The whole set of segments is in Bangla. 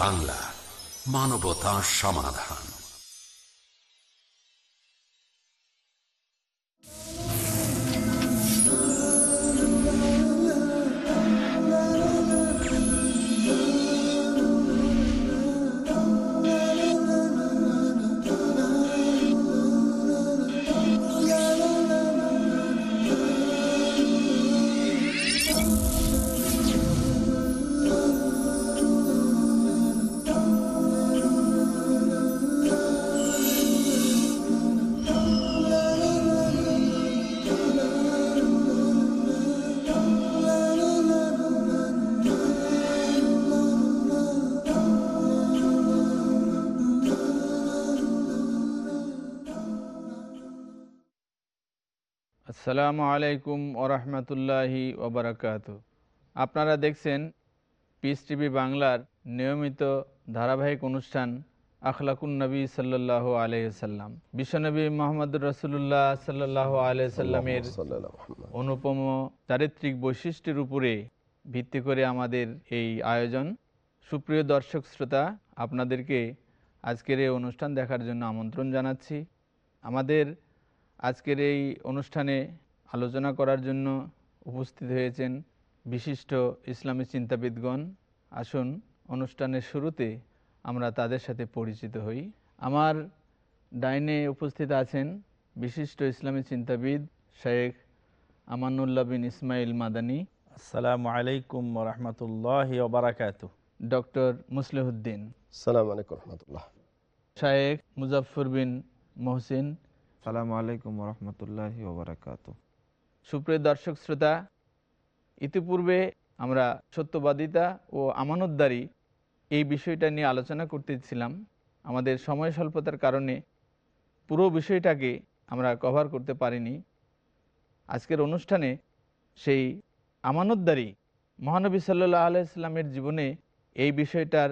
বাংলা মানবতা সমাধান। আসসালামু আলাইকুম ওরহমতুল্লাহি ওবরাকাত আপনারা দেখছেন পিস টিভি বাংলার নিয়মিত ধারাবাহিক অনুষ্ঠান আখলাকুন নবী সাল্লাহ আলহ্লাম বিশ্বনবী মোহাম্মদুর রসুল্লাহ সাল্লাহ আলহামের অনুপম চারিত্রিক বৈশিষ্ট্যের উপরে ভিত্তি করে আমাদের এই আয়োজন। সুপ্রিয় দর্শক শ্রোতা আপনাদেরকে আজকের এই অনুষ্ঠান দেখার জন্য আমন্ত্রণ জানাচ্ছি। আমাদের আজকের এই অনুষ্ঠানে আলোচনা করার জন্য উপস্থিত হয়েছেন বিশিষ্ট ইসলামী চিন্তাবিদগণ। আসুন অনুষ্ঠানের শুরুতে আমরা তাদের সাথে পরিচিত হই। আমার ডাইনে উপস্থিত আছেন বিশিষ্ট ইসলামী চিন্তাবিদ শেখ আমানুল্লাহ বিন ইসমাইল মাদানী। আসসালামু আলাইকুম রহমতুল্লাহ ওবরাকাত ডক্টর মুসলিহুদ্দিন। সালাম আলাইকুম রহমতুল্লাহ। শায়েখ মুজাফর বিন মহসিন। সালামু আলাইকুম রহমতুল্লাহ ওবরাকাত সুপ্রিয় দর্শক শ্রোতা, ইতিপূর্বে আমরা সত্যবাদিতা ও আমানতদারি এই বিষয়টা নিয়ে আলোচনা করতেছিলাম। আমাদের সময় স্বল্পতার কারণে পুরো বিষয়টাকে আমরা কভার করতে পারিনি। আজকের অনুষ্ঠানে সেই আমানতদারি, মহানবী সাল্লাহ আলাইস্লামের জীবনে এই বিষয়টার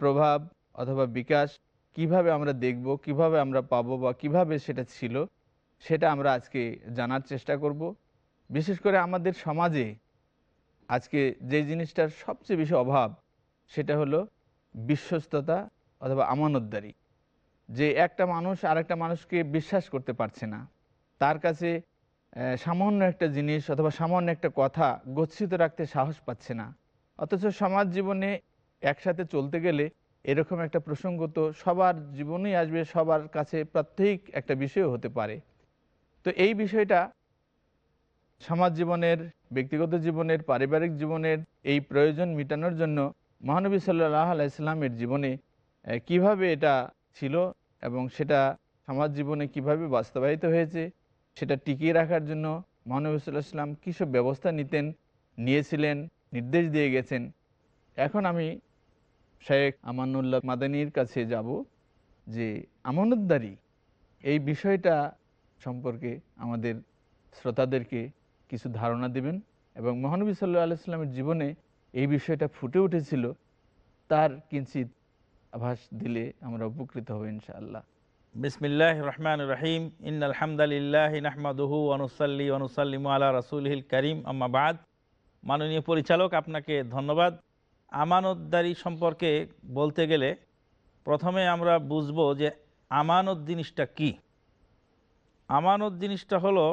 প্রভাব অথবা বিকাশ কীভাবে আমরা দেখব, কীভাবে আমরা পাবো বা কীভাবে সেটা ছিল, সেটা আমরা আজকে জানার চেষ্টা করব। বিশেষ করে আমাদের সমাজে আজকে যে জিনিসটার সবচেয়ে বেশি অভাব, সেটা হলো বিশ্বস্ততা অথবা আমানতদারি। যে একটা মানুষ আরেকটা মানুষকে বিশ্বাস করতে পারছে না, তার কাছে সামান্য একটা জিনিস অথবা সামান্য একটা কথা গচ্ছিত রাখতে সাহস পাচ্ছে না। অথচ সমাজ জীবনে একসাথে চলতে গেলে এরকম একটা প্রসঙ্গ তো সবার জীবনেই আসবে, সবার কাছে প্রাত্যহিক একটা বিষয় হতে পারে। তো এই বিষয়টা সমাজ জীবনের, ব্যক্তিগত জীবনের, পারিবারিক জীবনের এই প্রয়োজন মেটানোর জন্য মহানবী সাল্লাহ আলাইস্লামের জীবনে কীভাবে এটা ছিল এবং সেটা সমাজ জীবনে কীভাবে বাস্তবায়িত হয়েছে, সেটা টিকিয়ে রাখার জন্য মহানবী সাল্লাহ সাল্লাম কীসব ব্যবস্থা নিতেন, নিয়েছিলেন, নির্দেশ দিয়ে গেছেন। এখন আমি শেখ আমানুল্লাহ মাদানির কাছে যাব যে আমানতদারি এই বিষয়টা সম্পর্কে আমাদের শ্রোতাদেরকে কিছু ধারণা দেবেন এবং মহানবী সাল্লাহ আলাইস্লামের জীবনে এই বিষয়টা ফুটে উঠেছিল, তার কিঞ্চিত আভাস দিলে আমরা উপকৃত হব ইনশাআল্লাহ। বিসমিল্লাহ রহমান রহিম। ইন আলহামদুলিল্লাহ নাহমাদুহু অনুসাল্লি অনুসাল্লিম আলা রসুলহিল করিম। আম্মাবাদ মাননীয় পরিচালক, আপনাকে ধন্যবাদ। আমানতদারি সম্পর্কে বলতে গেলে প্রথমে আমরা বুঝব যে আমানত জিনিসটা কি। আমানত জিনিসটা হলো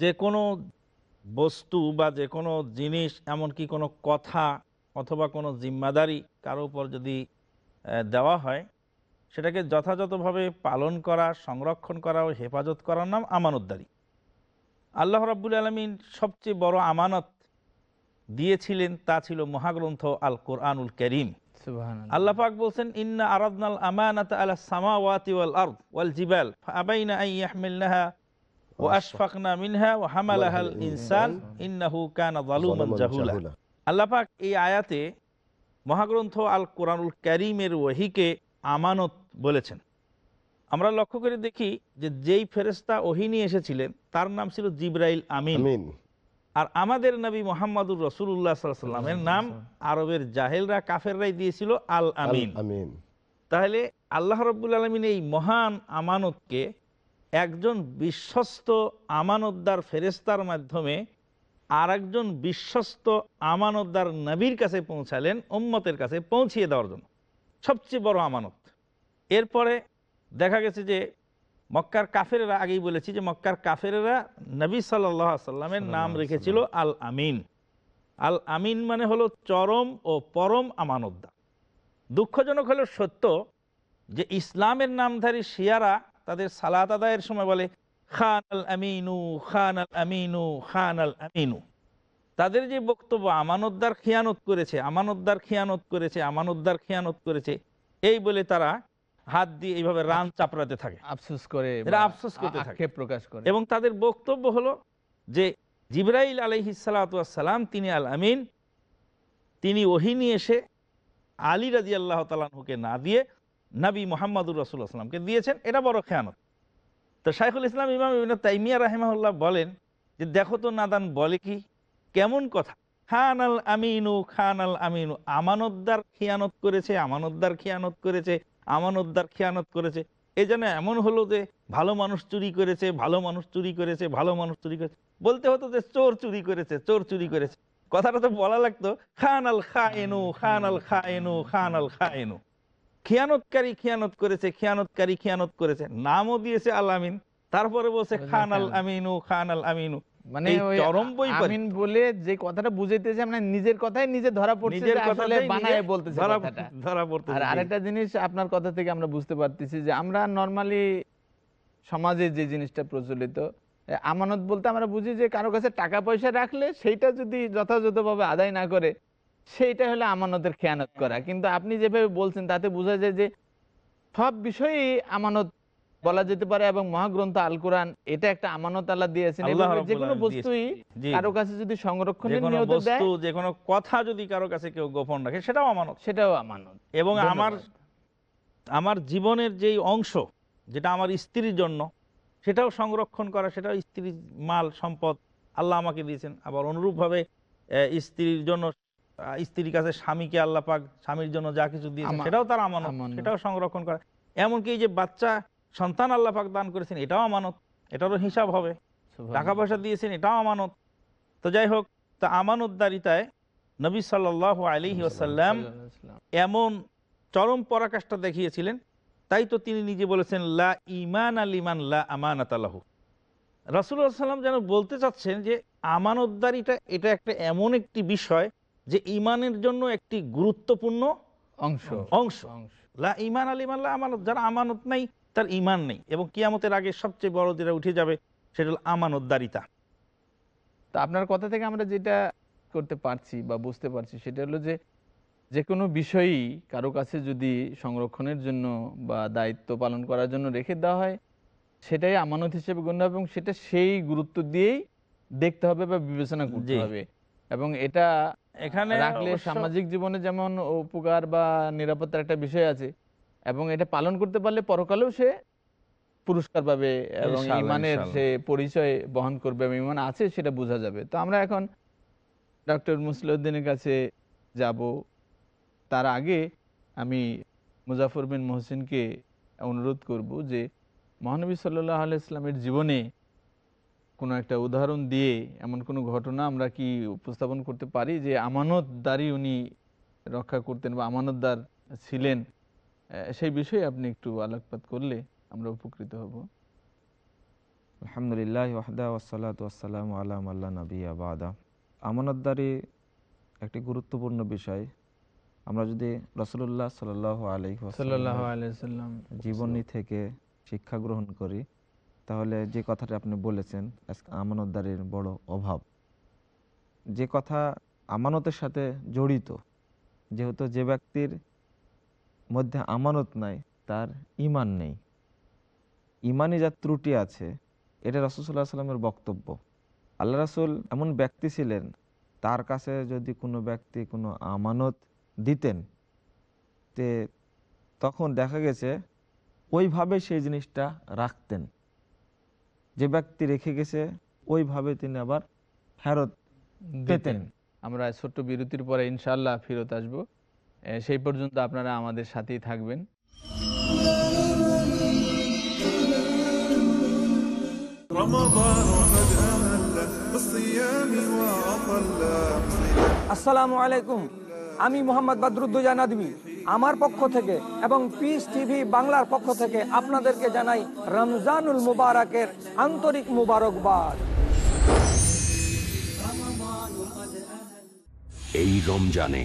যে কোনো বস্তু বা যে কোনো জিনিস, এমনকি কোনো কথা অথবা কোনো জিম্মাদারি কারও উপর যদি দেওয়া হয়, সেটাকে যথাযথভাবে পালন করা, সংরক্ষণ করা ও হেফাজত করার নাম আমানতদারি। আল্লাহ রাব্বুল আলমিন সবচেয়ে বড় আমানত দিয়েছিলেন তা ছিল মহাগ্রন্থ আল কোরআনুল করিম। সুবহানাল্লাহ। আল্লাহ পাক বলছেন ইন্না আরাদনাল আমানাতা আলা সামাওয়াতি ওয়াল আরদ ওয়াল জিবাল ফাআবাইনা আন ইয়াহমিলনাহা ওয়া আশফাকনা মিনহা ওয়া হামালাহাল ইনসান ইন্নাহু কানা যালুমান জাহুলা। আল্লাহ পাক এই আয়াতে মহাগ্রন্থ আল কোরআনুল কারীমের ওহিকে আমানত বলেছেন। আমরা লক্ষ্য করে দেখি যে যেই ফেরেস্তা ওহি নিয়ে এসেছিলেন তার নাম ছিল জিব্রাইল আমিন। আমিন। আর আমাদের নবী মোহাম্মদুর রসুল্লাহ সাল্লামের নাম আরবের জাহেলরা কাফেররাই দিয়েছিল আল আমিন। আমিন। তাহলে আল্লাহ রব্বুল আলমিন এই মহান আমানতকে একজন বিশ্বস্ত আমানতদার ফেরেস্তার মাধ্যমে আর একজন বিশ্বস্ত আমানতদার নবীর কাছে পৌঁছালেন উম্মতের কাছে পৌঁছিয়ে দেওয়ার জন্য। সবচেয়ে বড় আমানত। এরপরে দেখা গেছে যে মক্কার কাফেরেরা আগেই বলেছি যে মক্কার কাফেরেরা নবী সাল্লাহ সাল্লামের নাম রেখেছিল আল আমিন আল আমিন মানে হলো চরম ও পরম আমানতদার। দুঃখজনক হলো সত্য যে ইসলামের নামধারী শিয়ারা তাদের সালাত আদায়ের সময় বলে খান আল আমিনু খান আল আমিনু খান আল আমিনু। তাদের যে বক্তব্য আমানতদার খিয়ানত করেছে আমানতদার খিয়ানত করেছে আমানতদার খিয়ানত করেছে এই বলে তারা হাত দিয়ে এইভাবে রান চাপড়াতে থাকে। আফসোস করে আফসোস করতে থাকে। প্রকাশ করে। এবং তাদের বক্তব্য হলো যে জিব্রাইল আলহিসাল্লাম তিনি আল আমিন তিনি ওহিনী এসে আলী রাজি আল্লাহ তালাহুকে না দিয়ে নবী মোহাম্মদুর রসুল্লাহ সাল্লামকে দিয়েছেন। এটা বড় খেয়ানত। তো শাইখুল ইসলাম ইমাম ইবিন তাইমিয়া রাহেমাহুল্লাহ বলেন যে দেখো তো নাদান বলে কি? কেমন কথা? খান আল আমিনু খান আল আমিনু। আমানতদার খিয়ানত করেছে আমানতদার খিয়ানত করেছে। আমানতদার খিয়ানত করেছে। এই যেন এমন হলো যে ভালো মানুষ চুরি করেছে ভালো মানুষ চুরি করেছে ভালো মানুষ চুরি করেছে। বলতে হতো যে চোর চুরি করেছে চোর চুরি করেছে। কথাটা তো বলা লাগতো খান আল খা এনু খান আল খায়েনু খান আল খায়েনু। খিয়ানতকারী খিয়ানত করেছে খিয়ানতকারী খিয়ানত করেছে। নামও দিয়েছে আল আমিন। তারপরে বলছে খান আল আমিনু খান আল আমিনু। মানে চরম বৈপরীত্য। আমিন বলে যে কথাটা বুঝাইতেছে আমরা নিজের কথাই নিজে ধরা পড়ছে নিজের আসলে বানায় বলতেছে কথাটা। ধরা পড়তে আর আরেকটা জিনিস আপনার কথা থেকে আমরা বুঝতে পারতেছি যে আমরা নর্মালি সমাজে যে জিনিসটা প্রচলিত আমানত বলতে আমরা বুঝি যে কারও কাছে টাকা পয়সা রাখলে সেইটা যদি যথাযথভাবে আদায় না করে সেইটা হলো আমানতের খেয়ানত করা। কিন্তু আপনি যেভাবে বলছেন তাতে বোঝা যায় যে সব বিষয়ে আমানত বলা যেতে পারে এবং মহাগ্রন্থ আল কোরআন এটা একটা আমানত আল্লাহ দিয়েছেন। যে কোনো বস্তুই কারও কাছে যদি সংরক্ষণের যে কোনো নিয়ত দেয় যে কোনো কথা যদি কারও কাছে কেউ গোপন রাখে সেটাও আমানত। সেটাও আমানত। এবং আমার আমার জীবনের যেই অংশ যেটা আমার স্ত্রীর জন্য সেটাও সংরক্ষণ করা সেটাও স্ত্রীর মাল সম্পদ আল্লাহ আমাকে দিয়েছেন। আবার অনুরূপভাবে স্ত্রীর জন্য স্ত্রীর কাছে স্বামীকে আল্লাহ পাক স্বামীর জন্য যা কিছু দিয়েছেন সেটাও তার আমানত আমানত। সেটাও সংরক্ষণ করা। এমনকি এই যে বাচ্চা সন্তান আল্লাহ পাক দান করেছেন এটাও আমানত। এটারও হিসাব হবে। টাকা পয়সা দিয়েছেন এটাও আমানত। তো যাই হোক তা আমানতদারিতায় নবী সাল্লাহ আলী ওসাল্লাম এমন চরম পরাকাষ্ঠা দেখিয়েছিলেন। তাই তো তিনি নিজে বলেছেন লা ইমান আলিমান লা আমানাত আলাহু রাসুল্লাহ সাল্লাম যেন বলতে চাচ্ছেন যে আমানতদারিটা এটা একটা এমন একটি বিষয় যে ইমানের জন্য একটি গুরুত্বপূর্ণ অংশ। অংশ। অংশ লা ইমান আলিমান লা আমানত যার আমানত নাই তার ইমান নেই এবং কিয়ামতের আগে সবচেয়ে বড় যেটা উঠে যাবে সেটা হল আমানতদারিতা। তো আপনার কথা থেকে আমরা যেটা করতে পারছি বা বুঝতে পারছি সেটা হলো যে যে কোনো বিষয়ই কারও কাছে যদি সংরক্ষণের জন্য বা দায়িত্ব পালন করার জন্য রেখে দেওয়া হয় সেটাই আমানত হিসেবে গণ্য হবে এবং সেটা সেই গুরুত্ব দিয়েই দেখতে হবে বা বিবেচনা করতে হবে। এবং এটা এখানে রাখলে সামাজিক জীবনে যেমন উপকার বা নিরাপত্তার একটা বিষয় আছে এবং এটা পালন করতে পারলে পরকালেও সে পুরস্কার পাবে এবং ইমানের সে পরিচয় বহন করবে এবং ইমান আছে সেটা বোঝা যাবে। তো আমরা এখন ডক্টর মুসলিউদ্দিনের কাছে যাব। তার আগে আমি মুজাফর বিন মোহসিনকে অনুরোধ করব যে মহানবী সাল্লাহ আলাইসলামের জীবনে কোনো একটা উদাহরণ দিয়ে এমন কোনো ঘটনা আমরা কি উপস্থাপন করতে পারি যে আমানতদারি উনি রক্ষা করতেন বা আমানতদার ছিলেন? সেই বিষয়ে আপনি একটু আলোকপাত করলে আমরা উপকৃত হব। আলহামদুলিল্লাহ ওয়াহদা ওয়াসালাত ওয়াসালাম আলাম আল্লাহ নবী আবাদা আমানতদারি একটি গুরুত্বপূর্ণ বিষয়। আমরা যদি রসুল্লাহ সাল সাল্লাহ আলাইসাল্লাম জীবনী থেকে শিক্ষা গ্রহণ করি তাহলে যে কথাটা আপনি বলেছেন আজকে আমানতদারির বড় অভাব। যে কথা আমানতের সাথে জড়িত যেহেতু যে ব্যক্তির মধ্যে আমানত নাই তার ইমান নেই। ইমানে যার ত্রুটি আছে এটা রসুল্লাহ সাল্লামের বক্তব্য। আল্লাহ রাসুল এমন ব্যক্তি ছিলেন তার কাছে যদি কোনো ব্যক্তি কোনো আমানত দিতেন তে তখন দেখা গেছে ওইভাবে সেই জিনিসটা রাখতেন। যে ব্যক্তি রেখে গেছে ওইভাবে তিনি আবার ফেরত পেতেন। আমরা ছোট্ট বিরতির পরে ইনশাল্লাহ ফেরত আসব। সেই পর্যন্ত আপনারা আমাদের সাথেই থাকবেন। আসসালামু আলাইকুম। আমি মোহাম্মদ বদরুদ্দোজা নদী আমার পক্ষ থেকে এবং পিস টিভি বাংলার পক্ষ থেকে আপনাদেরকে জানাই রমজানুল মুবারকের আন্তরিক মুবারকবাদ। এই রমজানে.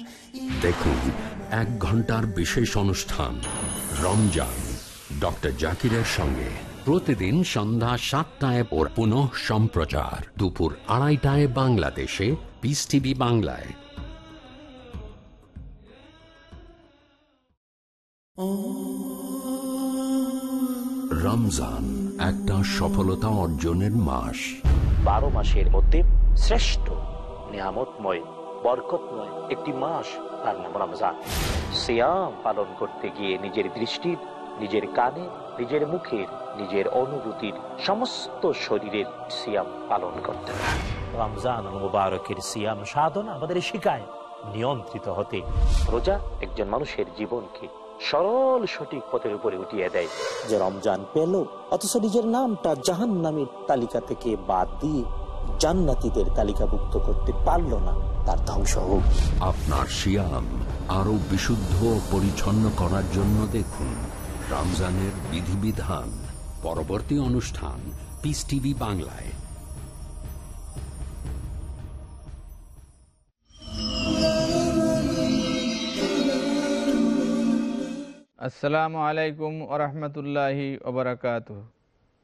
দেখুন এক ঘণ্টার বিশেষ অনুষ্ঠান, রমজান। ডক্টর জাকিরের সঙ্গে প্রতিদিন সন্ধ্যা সাতটায় ওর পুনঃ সম্প্রচার। দুপুর আড়াইটায় বাংলাদেশে পিস টিভি বাংলায়। রমজান একটা সফলতা অর্জনের মাস। বারো মাসের মধ্যে শ্রেষ্ঠ, নিয়ামতময় বরকতময় একটি মাস তার নাম রমজান। সিয়াম পালন করতে গিয়ে নিজের দৃষ্টির নিজের কানে নিজের মুখের নিজের অনুভূতির সমস্ত শরীরের সিয়াম পালন করতে রমজান মুবারকের সিয়াম সাধন আমাদের শিখায় নিয়ন্ত্রিত হতে। রোজা একজন মানুষের জীবনকে সরল সঠিক পথের উপরে উঠিয়ে দেয়। যে রমজান পেল অথচ নিজের নামটা জাহান নামের তালিকা থেকে বাদ দিয়ে জান্নাতীদের তালিকাভুক্ত করতে পারল না তার ধ্বংস হোক। আপনার শিয়াম আরও বিশুদ্ধ পরিচ্ছন্ন করার জন্য দেখুন। রমজানের বিধিবিধান পরবর্তী অনুষ্ঠান পিস টিভি বাংলায়। আসসালামু আলাইকুম ওরহমতুল্লাহি ওবরাকাত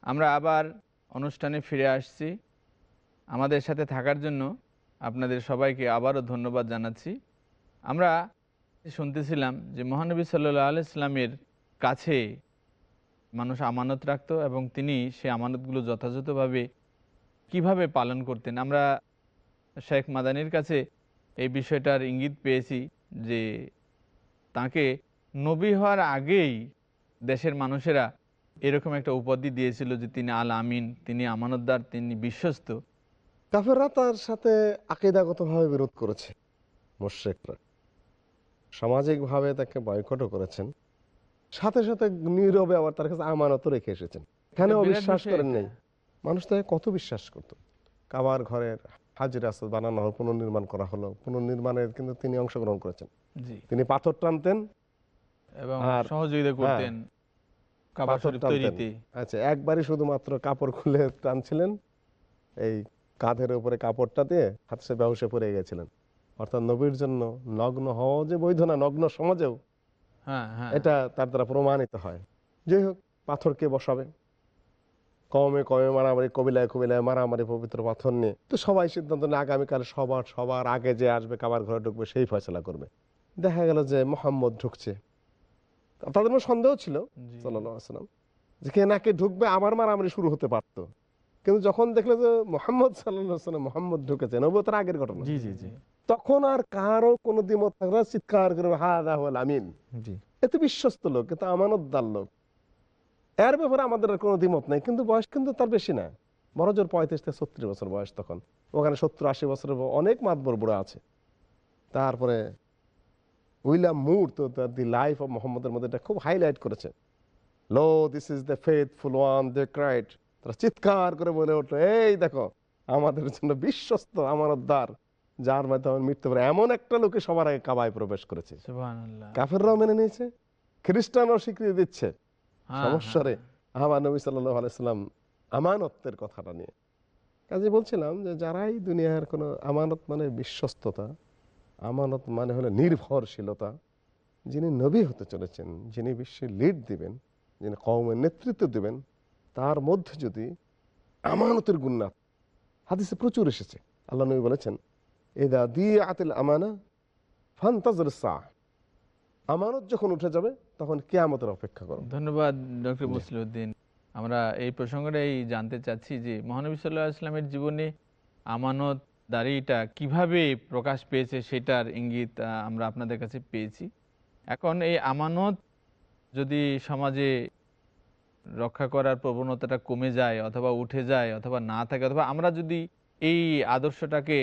আমরা আবার অনুষ্ঠানে ফিরে আসছি। আমাদের সাথে থাকার জন্য আপনাদের সবাইকে আবারও ধন্যবাদ জানাচ্ছি। আমরা শুনতেছিলাম যে মহানবী সাল্লাহ আলাইসলামের কাছে মানুষ আমানত রাখত এবং তিনি সে আমানতগুলো যথাযথভাবে কীভাবে পালন করতেন। আমরা শেখ মাদানির কাছে এই বিষয়টার ইঙ্গিত পেয়েছি যে তাকে নবী হওয়ার আগেই দেশের মানুষেরা এরকম একটা উপাধি দিয়েছিল যে তিনি আল আমিন, তিনি আমানতদার, তিনি বিশ্বস্ত। কাফেররা তার সাথে আকিদাগতভাবে বিরোধ করেছে মোশেকরা। সামাজিকভাবে তাকে বয়কটও করেছেন। সাথে সাথে নীরবে আবার তার কাছে আমানত রেখে এসেছেন। এখানে বিরাট অবিশ্বাস করেন। নেই। মানুষ তাকে কত বিশ্বাস করত? কাবার ঘরের হাজির আসাদ বানানো হলো পুনর্নির্মাণ করা হলো। পুনর্নির্মাণের কিন্তু তিনি অংশগ্রহণ করেছেন। তিনি পাথর টানতেন। এবং সহযোগিতা করতেন কাবা পাথর শরীফ টানতেন। আচ্ছা একবারই শুধুমাত্র কাপড় খুলে টানছিলেন এই কাঁধের উপরে কাপড়টা দিয়ে হাত সে ব্যবসা পড়ে গেছিলেন। অর্থাৎ নবীর জন্য নগ্ন হওয়া যে বৈধ না নগ্ন সমাজেও হ্যাঁ হ্যাঁ। এটা তার দ্বারা প্রমাণিত হয়। যাই হোক পাথরকে বসাবে? কমে কমে মারামারি কবিলায় কবিলায় মারামারি পবিত্র পাথর নিয়ে। তো সবাই সিদ্ধান্ত নিয়ে আগামীকাল সবার সবার আগে যে আসবে কাবার ঘরে ঢুকবে সেই ফয়সলা করবে। দেখা গেল যে মোহাম্মদ ঢুকছে। তাদের মধ্যে সন্দেহ ছিল। সাল্লাম যে কে নাকি ঢুকবে আবার মারামারি শুরু হতে পারতো। কিন্তু যখন দেখল যে মোহাম্মদ সাল্লাম মোহাম্মদ ঢুকেছে নবতার আগের ঘটনা। জি জি জি। তখন আর কারও কোনো দ্বিমত থাকবে চিৎকার করে হা রাহুল আমিন। জি। এত বিশ্বস্ত লোক কিন্তু আমানতদার লোক। এর ব্যাপারে আমাদের কোনো দ্বিমত নেই কিন্তু বয়স কিন্তু তার বেশি না। বড় জোর পঁয়ত্রিশ থেকে ছত্রিশ বছর বয়স তখন। ওখানে সত্তর আশি বছরের অনেক মাতবর বুড়ো আছে। তারপরে উইলাম মুর তো দি লাইফ অফ মোহাম্মদের মধ্যে এটা খুব হাইলাইট করেছে। Lo this is the faithful one the cried তারা চিৎকার করে বলে উঠল এই দেখো আমাদের জন্য বিশ্বস্ত আমানতদার যার মাধ্যমে মৃত্যু পারে এমন একটা লোকে সবার আগে কাবায় প্রবেশ করেছে। কাফেররাও মেনে নিয়েছে খ্রিস্টানও স্বীকৃতি দিচ্ছে। হ্যাঁ, সমস্যা রে। হ্যাঁ, আমার নবী সাল্লাহ আলাইসাল্লাম আমানতের কথাটা নিয়ে। কাজে বলছিলাম যে যারাই দুনিয়ার কোনো আমানত মানে বিশ্বস্ততা আমানত মানে হলো নির্ভরশীলতা যিনি নবী হতে চলেছেন যিনি বিশ্বে লিড দিবেন যিনি কওমের নেতৃত্ব দেবেন তার মধ্যে যদি আমানতের গুণনাথ হাদিসে প্রচুর এসেছে। আল্লাহ নবী বলেছেন এদা দিয়ে আতিল আমানা ফান্তাজর সাহ আমানত যখন উঠে যাবে তখন কেয়ামতের অপেক্ষা করো। ধন্যবাদ ডক্টর মুসলিউদ্দিন আমরা এই প্রসঙ্গটাই জানতে চাচ্ছি যে মহানবী সাল্লাহ ইসলামের জীবনে আমানত দাঁড়িটা কীভাবে প্রকাশ পেয়েছে সেটার ইঙ্গিত আমরা আপনাদের কাছে পেয়েছি। এখন এই আমানত যদি সমাজে রক্ষা করার প্রবণতাটা কমে যায় অথবা উঠে যায় অথবা না থাকে, অথবা আমরা যদি এই আদর্শটাকে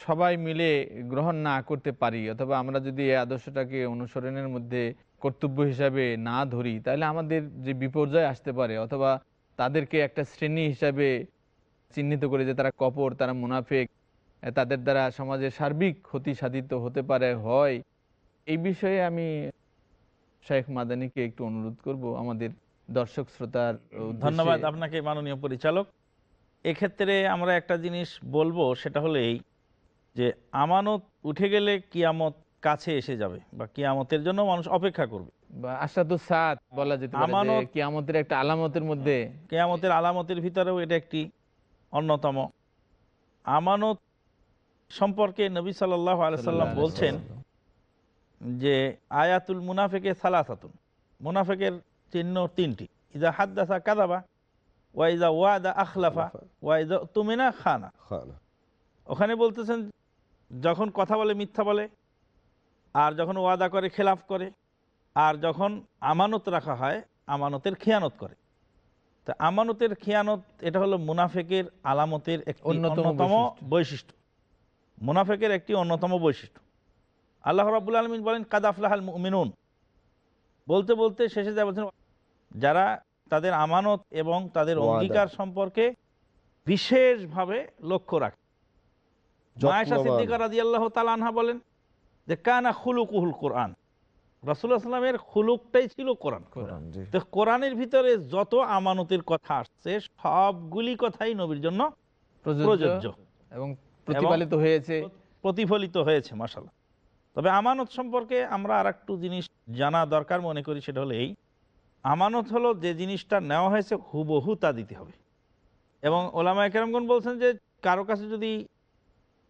সবাই মিলে গ্রহণ না করতে পারি, অথবা আমরা যদি এই আদর্শটাকে অনুসরণের মধ্যে কর্তব্য হিসাবে না ধরি, তাহলে আমাদের যে বিপর্যয় আসতে পারে, অথবা তাদেরকে একটা শ্রেণি হিসাবে চিহ্নিত করে যে তারা কপর তারা মুনাফেক, তাদের দ্বারা সমাজে সার্বিক ক্ষতি সাধিত হতে পারে, হয়, এই বিষয়ে আমি শেখ মাদানিকে একটু অনুরোধ করব আমাদের দর্শক শ্রোতার ধন্যবাদ আপনাকে মাননীয় পরিচালক। এক্ষেত্রে আমরা একটা জিনিস বলব সেটা হলো এই যে আমানত উঠে গেলে কিয়ামত কাছে এসে যাবে বা কিয়ামতের জন্য মানুষ অপেক্ষা করবে। বা আশাদু সাত বলা যেতে আমানত- কিয়ামতের একটা আলামতের মধ্যে কেয়ামতের আলামতের ভিতরেও এটা একটি অন্যতম। আমানত সম্পর্কে নবী সাল্লাহ আলসালাম বলছেন যে আয়াতুল মুনাফেকে সালাসাতুন। মুনাফেকের চিহ্ন তিনটি। ইজা হাদ্দাসা কাদাবা ওয়াইজা ওয়াদা আখলাফা ওয়াইজা তুমিনা খানা। খানা। ওখানে বলতেছেন যখন কথা বলে মিথ্যা বলে আর যখন ওয়াদা করে খেলাফ করে আর যখন আমানত রাখা হয় আমানতের খেয়ানত করে। তা আমানতের খেয়ানত এটা হলো মুনাফেকের আলামতের একটি অন্যতম। বৈশিষ্ট্য। মুনাফেকের একটি অন্যতম বৈশিষ্ট্য। আল্লাহ রাবুল আলমিন বলেন কাদাফলাহাল মিনুন বলতে বলতে শেষে যা বলছেন যারা তাদের আমানত এবং তাদের। অঙ্গীকার সম্পর্কে বিশেষভাবে লক্ষ্য রাখে। মায়েশা সিদ্দিকা রাজি আল্লাহ তালানহা বলেন যে কানা খুলুকুহুল কোরআন। খুলুকটাই ছিল কোরআন। তো কোরআনের ভিতরে যত আমানতের কথা আসছে সবগুলি কথাই নবীর জন্য প্রযোজ্য এবং প্রতিপালিত হয়েছে। প্রতিফলিত হয়েছে মাসাল তবে আমানত সম্পর্কে আমরা আর একটু জিনিস জানা দরকার মনে করি সেটা হলো এই আমানত হলো যে জিনিসটা নেওয়া হয়েছে, হুবহু তা দিতে হবে। এবং ওলামা একরামগণ বলছেন যে, কারও কাছে যদি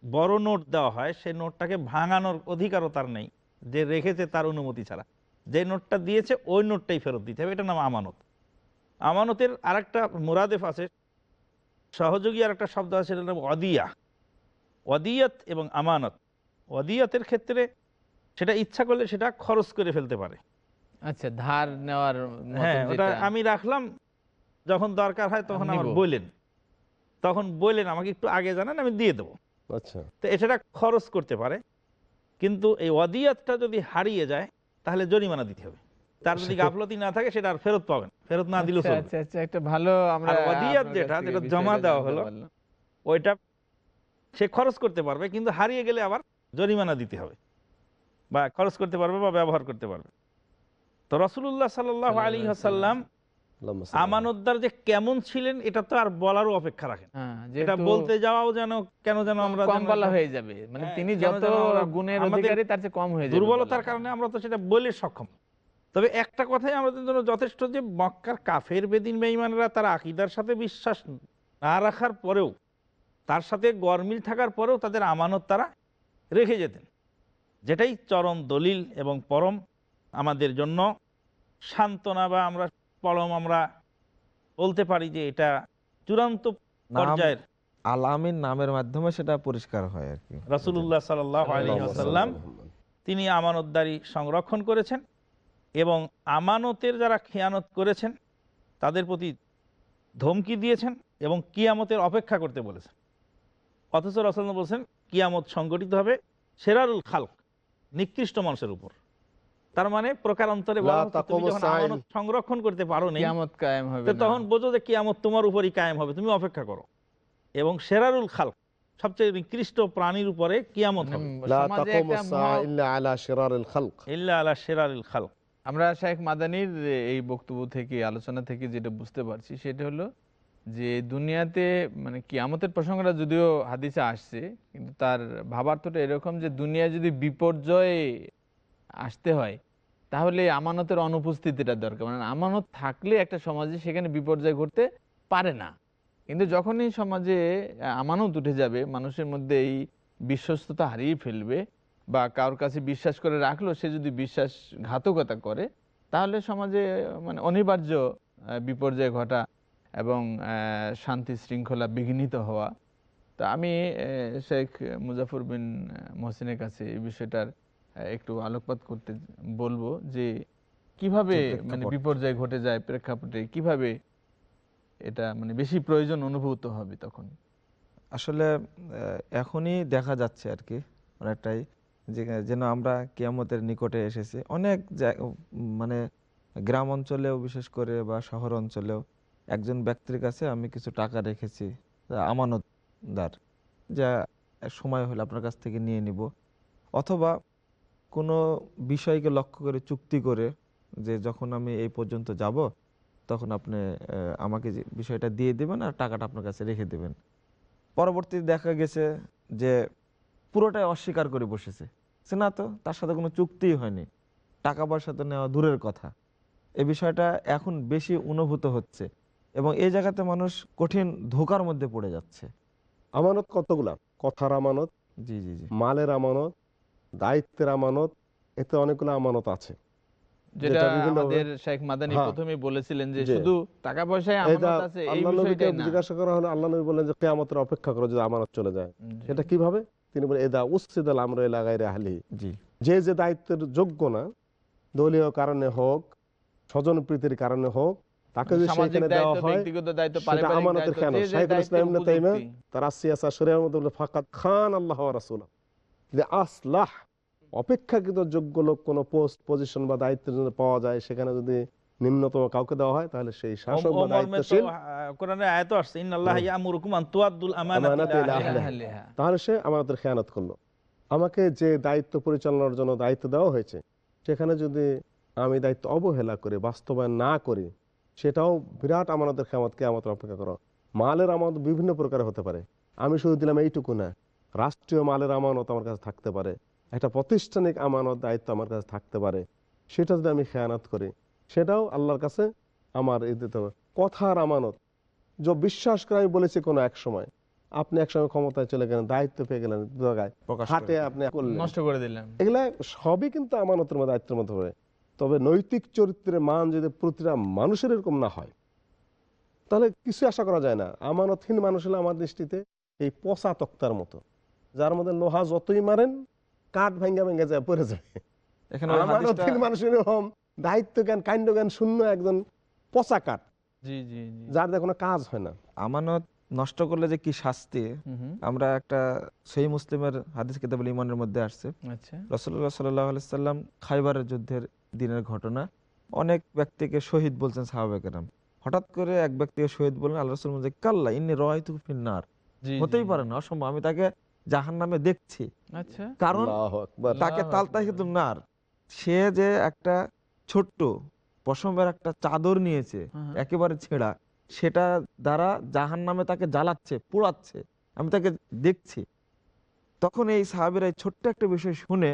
বড় নোট দেওয়া হয় সেই নোটটাকে ভাঙানোর অধিকারও তার নেই, যে রেখেছে তার অনুমতি ছাড়া। যে নোটটা দিয়েছে, ওই নোটটাই ফেরত দিতে হবে এটা নাম আমানত। আমানতের আরেকটা মুরাদেফ আছে, সহযোগী আর একটা শব্দ আছে, সেটার নাম অদিয়া ওয়াদিয়াত এবং আমানত। ওয়াদিয়াতের ক্ষেত্রে সেটা ইচ্ছা করলে সেটা খরচ করে ফেলতে পারে। আচ্ছা ধার নেওয়ার মতো হ্যাঁ ওটা আমি রাখলাম যখন দরকার হয় তখন আমার। বললেন। তখন বললেন আমাকে একটু আগে জানান আমি দিয়ে দেবো। আচ্ছা। তো সেটা খরচ করতে পারে কিন্তু এই ওয়াদিয়াতটা যদি হারিয়ে যায় তাহলে জরিমানা দিতে হবে। তার যদি গাফলতি না থাকে সেটা আর ফেরত পাবেন ফেরত না দিলেও আচ্ছা, আচ্ছা আচ্ছা একটা ভালো আমরা ওয়াদিয়াত যেটা যেটা জমা দেওয়া হলো ওইটা সে খরচ করতে পারবে কিন্তু হারিয়ে গেলে আবার জরিমানা দিতে হবে। বা খরচ করতে পারবে বা ব্যবহার করতে পারবে। তো রসুল্লাহ সাল্লাহ আলী হাসাল্লাম আমানতদার যে কেমন ছিলেন এটা তো আর বলারও অপেক্ষা রাখেন। হ্যাঁ, এটা বলতে যাওয়াও যেন কেন যেন আমরা কম বলা হয়ে যাবে। মানে হ্যাঁ, তিনি যত গুণের অধিকারী তার চেয়ে কম হয়ে যাবে দুর্বলতার কারণে আমরা তো সেটা বলে সক্ষম। তবে একটা কথাই আমাদের জন্য যথেষ্ট যে মক্কার কাফের বেদিন বেঈমানরা তার আকিদার সাথে বিশ্বাস না রাখার পরেও তার সাথে গরমিল থাকার পরেও তাদের আমানত তারা রেখে যেতেন। যেটাই চরম দলিল এবং পরম আমাদের জন্য। সান্ত্বনা বা আমরা পরম আমরা বলতে পারি যে এটা চূড়ান্ত পর্যায়ের। আলামের নামের মাধ্যমে সেটা পরিষ্কার হয় আর কি। রাসুল্লাহ আসাল্লাম তিনি আমানতদারি সংরক্ষণ করেছেন এবং আমানতের যারা খেয়ানত করেছেন তাদের প্রতি ধমকি দিয়েছেন এবং কিয়ামতের অপেক্ষা করতে বলেছেন। অথচ রসল বলছেন কিয়ামত সংগঠিত হবে সেরারুল খালক নিকৃষ্ট মানুষের উপর। তার মানে প্রকারান্তরে সংরক্ষণ করতে পারো। তখন বোঝো যে কিয়ামত তোমার উপরই কায়েম হবে তুমি অপেক্ষা করো। এবং সেরারুল খালক সবচেয়ে নিকৃষ্ট প্রাণীর উপরে কিয়ামত হবে। লা সমাজে তাকুমু একটা সাআ মহা- ইল্লা আলা শিরারিল খালক। ইল্লা আলা সেরারিল খালক। আমরা শেখ মাদানির এই বক্তব্য থেকে আলোচনা থেকে যেটা বুঝতে পারছি সেটা হলো যে দুনিয়াতে মানে কিয়ামতের প্রসঙ্গটা যদিও হাদিসে আসছে কিন্তু তার ভাবার্থটা এরকম যে দুনিয়া যদি বিপর্যয়ে আসতে হয়, তাহলে আমানতের অনুপস্থিতিটা দরকার। মানে আমানত থাকলে একটা সমাজে সেখানে বিপর্যয় ঘটতে পারে না। কিন্তু যখনই সমাজে আমানত উঠে যাবে, মানুষের মধ্যে এই বিশ্বস্ততা হারিয়ে ফেলবে বা কারোর কাছে বিশ্বাস করে রাখল, সে যদি বিশ্বাসঘাতকতা করে, তাহলে সমাজে মানে অনিবার্য বিপর্যয় ঘটা এবং শান্তি শৃঙ্খলা বিঘ্নিত হওয়া। তা আমি শেখ মুজাফর বিন মহসিনের কাছে এই বিষয়টার একটু আলোকপাত করতে বলব যে কীভাবে মানে বিপর্যয় ঘটে যায় প্রেক্ষাপটে কীভাবে এটা মানে বেশি প্রয়োজন অনুভূত হবে তখন? আসলে এখনই দেখা যাচ্ছে আর কি অনেকটাই যে যেন আমরা কিয়ামতের নিকটে এসেছি। অনেক মানে গ্রাম অঞ্চলেও বিশেষ করে বা শহর অঞ্চলেও একজন ব্যক্তির কাছে আমি কিছু টাকা রেখেছি আমানতদার যা সময় হলে আপনার কাছ থেকে নিয়ে নিব। অথবা কোনো বিষয়কে লক্ষ্য করে চুক্তি করে যে যখন আমি এই পর্যন্ত যাব তখন আপনি আমাকে যে বিষয়টা দিয়ে দেবেন আর টাকাটা আপনার কাছে রেখে দেবেন। পরবর্তীতে দেখা গেছে যে পুরোটাই অস্বীকার করে বসেছে। সে না তো তার সাথে কোনো চুক্তিই হয়নি। টাকা পয়সা তো নেওয়া দূরের কথা। এই বিষয়টা এখন বেশি অনুভূত হচ্ছে এবং এই জায়গাতে মানুষ কঠিন ধোকার মধ্যে পড়ে যাচ্ছে। আমানত কতগুলা? কথার আমানত জি জি জি। মালের আমানত দায়িত্বের আমানত এতে অনেকগুলো আমানত আছে। যেটা যেটা আমাদের শেখ মাদানি। বলেছিলেন যে শুধু টাকা পয়সায় আমানত আছে এই আল্লাহ না। জিজ্ঞাসা করা হলো আল্লাহ নবী বললেন যে কেয়ামতের অপেক্ষা করো যদি আমানত চলে যায়। জি। কীভাবে? তিনি বলেন এদা উসিদাল আমরা এলাকায় আহলি যে যে দায়িত্বের যোগ্য না দলীয় কারণে হোক স্বজন প্রীতির কারণে হোক তাকে যদি সেখানে দেওয়া হয় সেটা আমানতের শাইখুল ইসলাম। তার মধ্যে ফাকাত খান আল্লাহ আসলাহ অপেক্ষাকৃত যোগ্য লোক কোনো পোস্ট পজিশন বা দায়িত্বের জন্য পাওয়া যায় সেখানে যদি নিম্নতম কাউকে দেওয়া হয় তাহলে সেই শাসক বা ওম- ওমর মে তো, দায়িত্বশীল কোরআনে আয়াত আসছে ইন্নাল্লাহ ইয়ামুরুকুম আন তুআদ্দুল আমানাতি আমানাতি ইলা ইলা আহলিহা। আহলিহা। তাহলে সে আমাদের খেয়ানত করল। আমাকে যে দায়িত্ব পরিচালনার জন্য দায়িত্ব দেওয়া হয়েছে সেখানে যদি আমি দায়িত্ব অবহেলা করে বাস্তবায়ন না করি সেটাও বিরাট আমাদের খেয়ামতকে আমাদের অপেক্ষা করো। মালের আমানত বিভিন্ন প্রকার হতে পারে। আমি শুধু দিলাম এইটুকু না রাষ্ট্রীয় মালের আমানত আমার কাছে থাকতে পারে। একটা প্রাতিষ্ঠানিক আমানত দায়িত্ব আমার কাছে থাকতে পারে সেটা যদি আমি খেয়ানত করি সেটাও আল্লাহর কাছে আমার এই দিতে হবে। কথার আমানত যে বিশ্বাস করে আমি বলেছি কোনো এক সময় আপনি একসময় ক্ষমতায় চলে গেলেন দায়িত্ব পেয়ে গেলেন জায়গায় হাটে আপনি নষ্ট করে দিলাম এগুলা সবই কিন্তু আমানতের মধ্যে দায়িত্বের মধ্যে পড়ে। তবে নৈতিক চরিত্রের মান যদি প্রতিটা মানুষের এরকম না হয় তাহলে কিছু আশা করা যায় না। আমানতহীন মানুষ হলে আমার দৃষ্টিতে এই পচা তক্তার মতো যার মধ্যে লোহা যতই মারেন কাঠ ভেঙ্গা ভেঙ্গা যায় পড়ে যায়। এখানে ওই হাদিসটা- আমানতহীন মানুষ এরকম দায়িত্ব জ্ঞান কাণ্ড জ্ঞান শূন্য একজন পচা কাঠ। যার দিয়ে কোনো কাজ হয় না। আমানত নষ্ট করলে যে কি শাস্তি আমরা একটা সহি মুসলিমের হাদিস কিতাবুল ইমানের মধ্যে আসছে। আচ্ছা। রসল্লাহ সাল্লাহ সাল্লাম খাইবারের যুদ্ধের দিনের ঘটনা। অনেক ব্যক্তিকে শহীদ বলছেন সাহাবেকেরাম হঠাৎ করে এক ব্যক্তিকে শহীদ বললেন আল্লাহ রসুল কাল্লা ইন্নি রয়তু ফিন্নার জি, হতেই পারে না অসম্ভব। আমি তাকে জাহান নামে দেখছি। আচ্ছা। কারণ তাকে তালতা কিন্তু নার সে যে একটা ছোট্ট পশমের একটা চাদর নিয়েছে হ্যাঁ। একেবারে ছেঁড়া সেটা দ্বারা জাহান নামে তাকে জ্বালাচ্ছে পোড়াচ্ছে আমি তাকে দেখছি। তখন এই সাহাবিরা এই ছোট্ট একটা বিষয় শুনে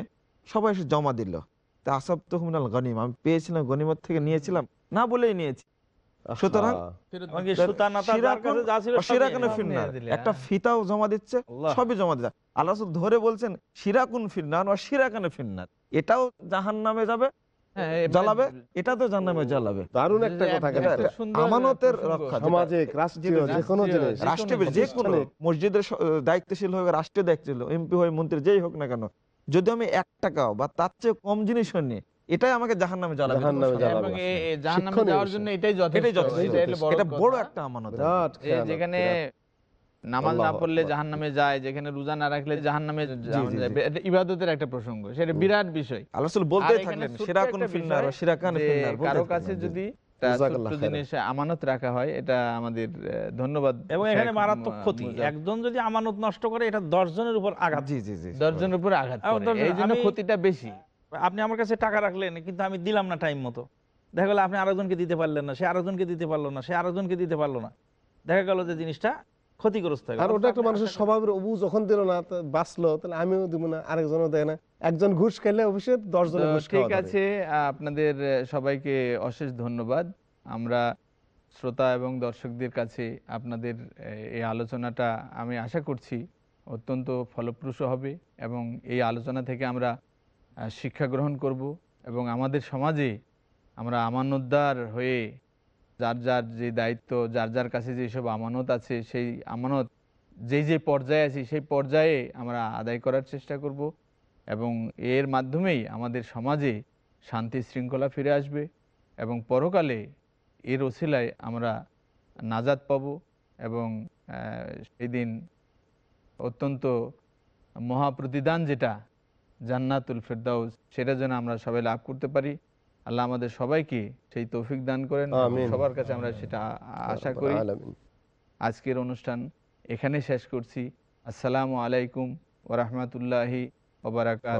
সবাই এসে জমা দিল। তা আসাব তো মিনাল গনিম আমি পেয়েছিলাম গনিমত থেকে নিয়েছিলাম না বলেই নিয়েছি। সুতরাং নিয়ে একটা হ্যাঁ। ফিতাও জমা দিচ্ছে সবই জমা দিচ্ছে। আল্লাহ ধরে বলছেন সিরাকুন ফিন্নার বা সিরাকানে ফিন্নার এটাও জাহান নামে যাবে জ্বালাবে এটা তো জাহান্নামে জ্বালাবে। দারুণ একটা কথা এটা কিন্তু একটা সুন্দর আমানতের রক্ষা যেটা- রাষ্ট্রীয় যে কোনো জিনিস। যে যে কোনো মসজিদের দায়িত্বশীল হয়ে রাষ্ট্রীয় দায়িত্বশীল এমপি হয়ে মন্ত্রী যেই হোক না কেন যদি আমি এক টাকাও বা তার চেয়ে কম জিনিস নিই এটাই আমাকে জাহান নামে জ্বালাবে জাহান্নামে জাহান্নামে যাওয়ার জন্য এটাই যথেষ্ট। এটা বড় এটা কথা। বড় একটা আমানত। যেখানে নামাজ না পড়লে জাহান নামে যায় যেখানে রোজা না রাখলে জাহান নামে ইবাদতের একটা প্রসঙ্গ। সেটা বিরাট বিষয়। আল্লাহ বলতেই থাকলেন ফিন্নার বিষয় সিরাকান ফিন্নার কারও কাছে যদি আমানত রাখা হয় এটা আমাদের ধন্যবাদ এবং এখানে মারাত্মক ক্ষতি। একজন যদি আমানত নষ্ট করে এটা দশ জনের উপর আঘাত জি জি জি দশজনের উপরে আঘাত এই জন্য ক্ষতিটা বেশি। আপনি আমার কাছে টাকা রাখলেন কিন্তু আমি দিলাম না টাইম মতো। দেখা গেলো আপনি আরেকজনকে দিতে পারলেন না সে আরেকজনকে দিতে পারল না সে আরেকজনকে দিতে পারল না। দেখা গেল যে জিনিসটা ক্ষতিগ্রস্ত আর ওটা একটা মানুষের স্বভাবের অবু যখন দিল না বাঁচলো তাহলে আমিও দিব না আরেকজনও দেয় না। একজন ঘুষ খেলে অফিসে দশ তো জনের ঘুষ ঠিক আছে আপনাদের সবাইকে অশেষ ধন্যবাদ। আমরা শ্রোতা এবং দর্শকদের কাছে আপনাদের এই আলোচনাটা আমি আশা করছি অত্যন্ত ফলপ্রসূ হবে এবং এই আলোচনা থেকে আমরা শিক্ষা গ্রহণ করব এবং আমাদের সমাজে আমরা আমানতদার হয়ে যার যার যে দায়িত্ব, যার যার কাছে যেসব আমানত আছে, সেই আমানত যেই যে পর্যায়ে আছি, সেই পর্যায়ে আমরা আদায় করার চেষ্টা করব এবং এর মাধ্যমেই আমাদের সমাজে শান্তি শৃঙ্খলা ফিরে আসবে এবং পরকালে এর ওসিলায় আমরা নাজাদ পাব এবং সেই দিন অত্যন্ত মহাপ্রতিদান যেটা জান্নাতুল ফেরদাউস সেটা যেন আমরা সবাই লাভ করতে পারি। আল্লাহ আমাদের সবাইকে সেই তৌফিক দান করেন সবার কাছে আমরা সেটা আশা করি। আজকের অনুষ্ঠান এখানে শেষ করছি। আসসালামু আলাইকুম ওরহমতুল্লাহি ওবরাকাত